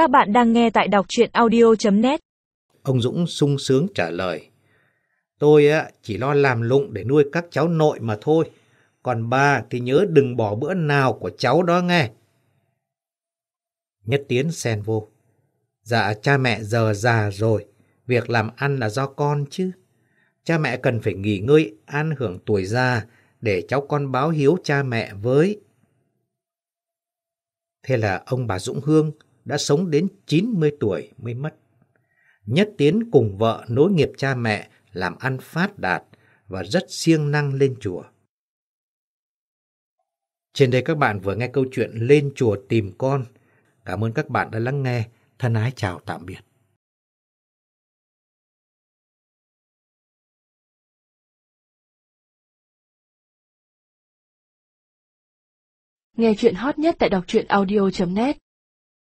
Các bạn đang nghe tại đọc chuyện audio.net Ông Dũng sung sướng trả lời. Tôi chỉ lo làm lụng để nuôi các cháu nội mà thôi. Còn ba thì nhớ đừng bỏ bữa nào của cháu đó nghe. Nhất Tiến xen vô. Dạ cha mẹ giờ già rồi, việc làm ăn là do con chứ. Cha mẹ cần phải nghỉ ngơi, an hưởng tuổi già để cháu con báo hiếu cha mẹ với. Thế là ông bà Dũng Hương đã sống đến 90 tuổi mới mất. Nhất Tiến cùng vợ nối nghiệp cha mẹ, làm ăn phát đạt và rất siêng năng lên chùa. Trên đây các bạn vừa nghe câu chuyện Lên chùa tìm con. Cảm ơn các bạn đã lắng nghe. Thân ái chào tạm biệt. Nghe chuyện hot nhất tại đọc truyện audio.net